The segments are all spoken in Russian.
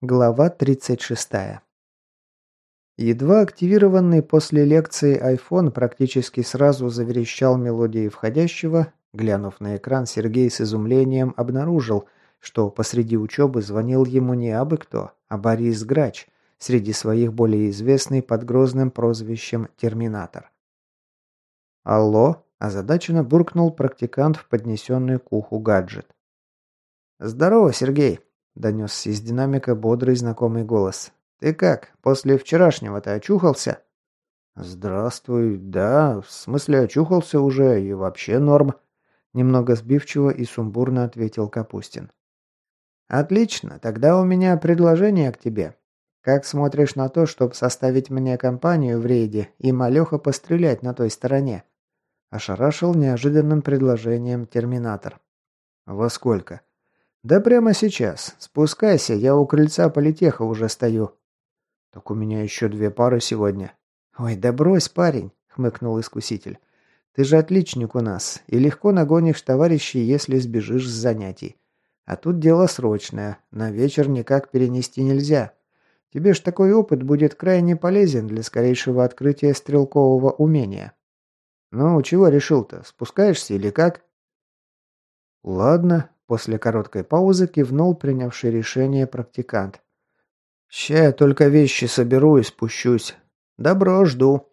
Глава 36. Едва активированный после лекции iPhone практически сразу заверещал мелодией входящего. Глянув на экран, Сергей с изумлением обнаружил, что посреди учебы звонил ему не абы кто, а Борис Грач, среди своих более известный под грозным прозвищем «Терминатор». «Алло?» – озадаченно буркнул практикант в поднесенный к уху гаджет. «Здорово, Сергей!» Донесся из динамика бодрый знакомый голос. «Ты как? После вчерашнего ты очухался?» «Здравствуй. Да, в смысле очухался уже и вообще норм». Немного сбивчиво и сумбурно ответил Капустин. «Отлично. Тогда у меня предложение к тебе. Как смотришь на то, чтобы составить мне компанию в рейде и малеха пострелять на той стороне?» Ошарашил неожиданным предложением терминатор. «Во сколько?» «Да прямо сейчас. Спускайся, я у крыльца политеха уже стою». «Так у меня еще две пары сегодня». «Ой, да брось, парень», — хмыкнул искуситель. «Ты же отличник у нас, и легко нагонишь товарищей, если сбежишь с занятий. А тут дело срочное, на вечер никак перенести нельзя. Тебе ж такой опыт будет крайне полезен для скорейшего открытия стрелкового умения». «Ну, чего решил-то? Спускаешься или как?» «Ладно», После короткой паузы кивнул принявший решение практикант. «Ща я только вещи соберу и спущусь. Добро, жду».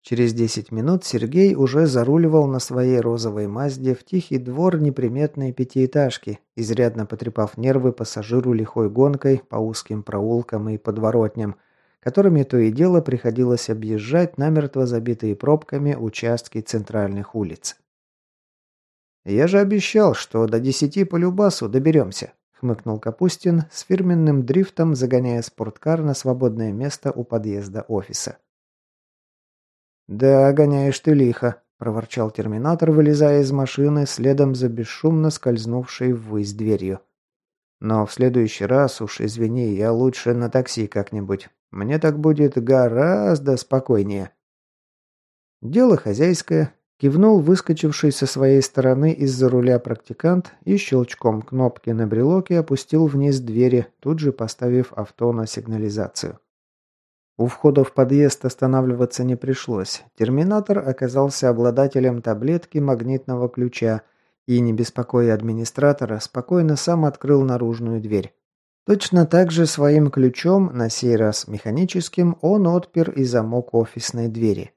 Через десять минут Сергей уже заруливал на своей розовой Мазде в тихий двор неприметной пятиэтажки, изрядно потрепав нервы пассажиру лихой гонкой по узким проулкам и подворотням, которыми то и дело приходилось объезжать намертво забитые пробками участки центральных улиц. «Я же обещал, что до десяти по любасу доберемся», — хмыкнул Капустин с фирменным дрифтом, загоняя спорткар на свободное место у подъезда офиса. «Да, гоняешь ты лихо», — проворчал терминатор, вылезая из машины, следом за бесшумно скользнувшей ввысь дверью. «Но в следующий раз, уж извини, я лучше на такси как-нибудь. Мне так будет гораздо спокойнее». Дело хозяйское, Кивнул выскочивший со своей стороны из-за руля практикант и щелчком кнопки на брелоке опустил вниз двери, тут же поставив авто на сигнализацию. У входа в подъезд останавливаться не пришлось. Терминатор оказался обладателем таблетки магнитного ключа и, не беспокоя администратора, спокойно сам открыл наружную дверь. Точно так же своим ключом, на сей раз механическим, он отпер и замок офисной двери.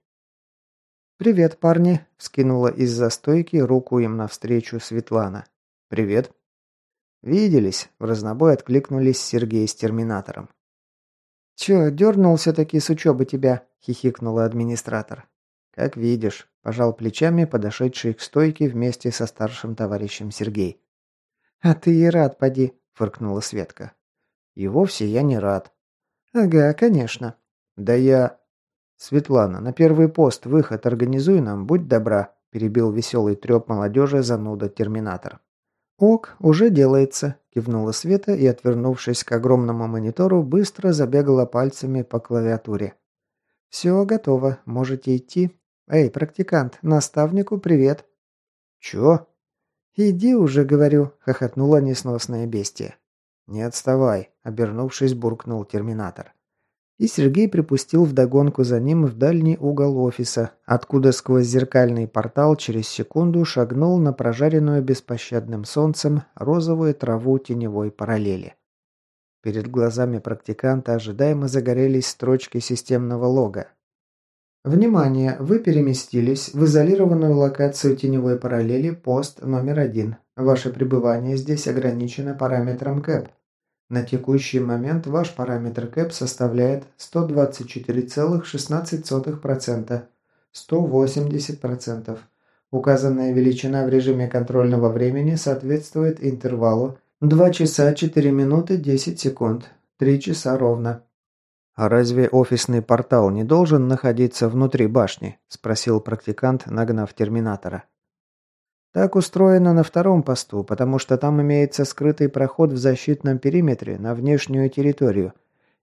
«Привет, парни!» – скинула из-за стойки руку им навстречу Светлана. «Привет!» «Виделись!» – в разнобой откликнулись Сергей с Терминатором. «Чё, дернулся-таки с учебы тебя?» – хихикнула администратор. «Как видишь», – пожал плечами подошедший к стойке вместе со старшим товарищем Сергей. «А ты и рад, поди», – фыркнула Светка. «И вовсе я не рад». «Ага, конечно». «Да я...» «Светлана, на первый пост выход организуй нам, будь добра», – перебил веселый треп молодежи зануда Терминатор. «Ок, уже делается», – кивнула Света и, отвернувшись к огромному монитору, быстро забегала пальцами по клавиатуре. «Все готово, можете идти. Эй, практикант, наставнику привет». «Чё?» «Иди уже, говорю», – хохотнула несносное бестие. «Не отставай», – обернувшись, буркнул Терминатор. И Сергей припустил вдогонку за ним в дальний угол офиса, откуда сквозь зеркальный портал через секунду шагнул на прожаренную беспощадным солнцем розовую траву теневой параллели. Перед глазами практиканта ожидаемо загорелись строчки системного лога. Внимание! Вы переместились в изолированную локацию теневой параллели пост номер один. Ваше пребывание здесь ограничено параметром КЭП. На текущий момент ваш параметр КЭП составляет 124,16%, 180%. Указанная величина в режиме контрольного времени соответствует интервалу 2 часа 4 минуты 10 секунд, 3 часа ровно. «А разве офисный портал не должен находиться внутри башни?» – спросил практикант, нагнав терминатора. Так устроено на втором посту, потому что там имеется скрытый проход в защитном периметре на внешнюю территорию.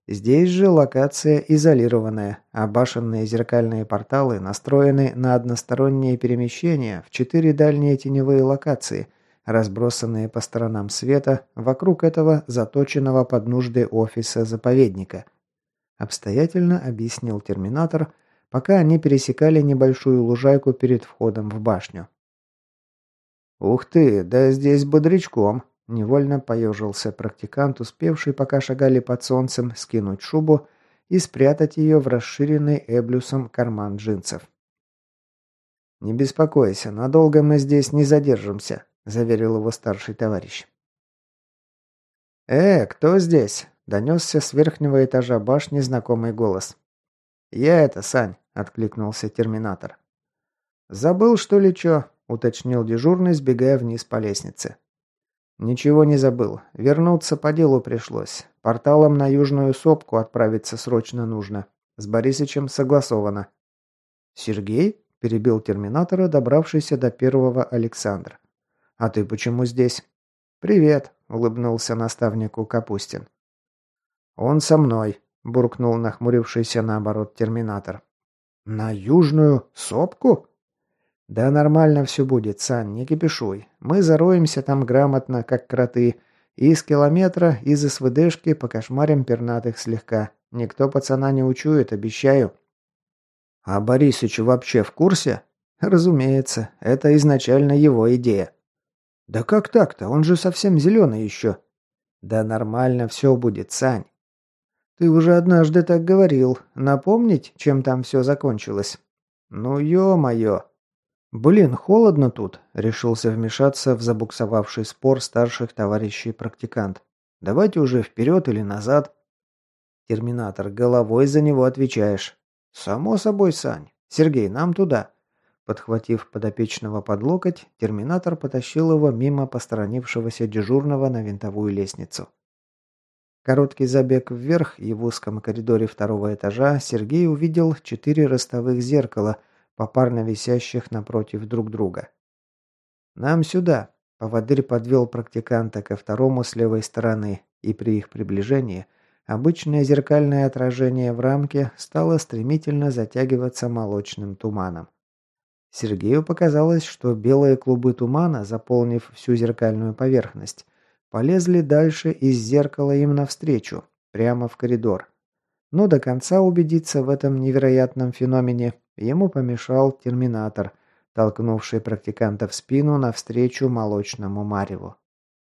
Здесь же локация изолированная, а башенные зеркальные порталы настроены на одностороннее перемещение в четыре дальние теневые локации, разбросанные по сторонам света вокруг этого заточенного под нужды офиса заповедника. Обстоятельно объяснил терминатор, пока они пересекали небольшую лужайку перед входом в башню. «Ух ты, да здесь бодрячком!» – невольно поежился практикант, успевший, пока шагали под солнцем, скинуть шубу и спрятать ее в расширенный эблюсом карман джинсов. «Не беспокойся, надолго мы здесь не задержимся», – заверил его старший товарищ. «Э, кто здесь?» – донесся с верхнего этажа башни знакомый голос. «Я это, Сань», – откликнулся терминатор. «Забыл, что ли, чё?» – уточнил дежурный, сбегая вниз по лестнице. «Ничего не забыл. Вернуться по делу пришлось. Порталом на Южную Сопку отправиться срочно нужно. С Борисычем согласовано». «Сергей?» – перебил терминатора, добравшийся до первого Александра. «А ты почему здесь?» «Привет», – улыбнулся наставнику Капустин. «Он со мной», – буркнул нахмурившийся наоборот терминатор. «На Южную Сопку?» «Да нормально все будет, Сань, не кипишуй. Мы зароемся там грамотно, как кроты, и с километра из СВДшки покошмарим пернатых слегка. Никто пацана не учует, обещаю». «А Борисыч вообще в курсе?» «Разумеется, это изначально его идея». «Да как так-то? Он же совсем зеленый еще». «Да нормально все будет, Сань». «Ты уже однажды так говорил. Напомнить, чем там все закончилось?» «Ну, ё-моё!» «Блин, холодно тут», — решился вмешаться в забуксовавший спор старших товарищей практикант. «Давайте уже вперед или назад». «Терминатор, головой за него отвечаешь». «Само собой, Сань. Сергей, нам туда». Подхватив подопечного под локоть, терминатор потащил его мимо посторонившегося дежурного на винтовую лестницу. Короткий забег вверх, и в узком коридоре второго этажа Сергей увидел четыре ростовых зеркала — попарно висящих напротив друг друга. «Нам сюда!» – поводырь подвел практиканта ко второму с левой стороны, и при их приближении обычное зеркальное отражение в рамке стало стремительно затягиваться молочным туманом. Сергею показалось, что белые клубы тумана, заполнив всю зеркальную поверхность, полезли дальше из зеркала им навстречу, прямо в коридор. Но до конца убедиться в этом невероятном феномене Ему помешал терминатор, толкнувший практиканта в спину навстречу молочному мареву.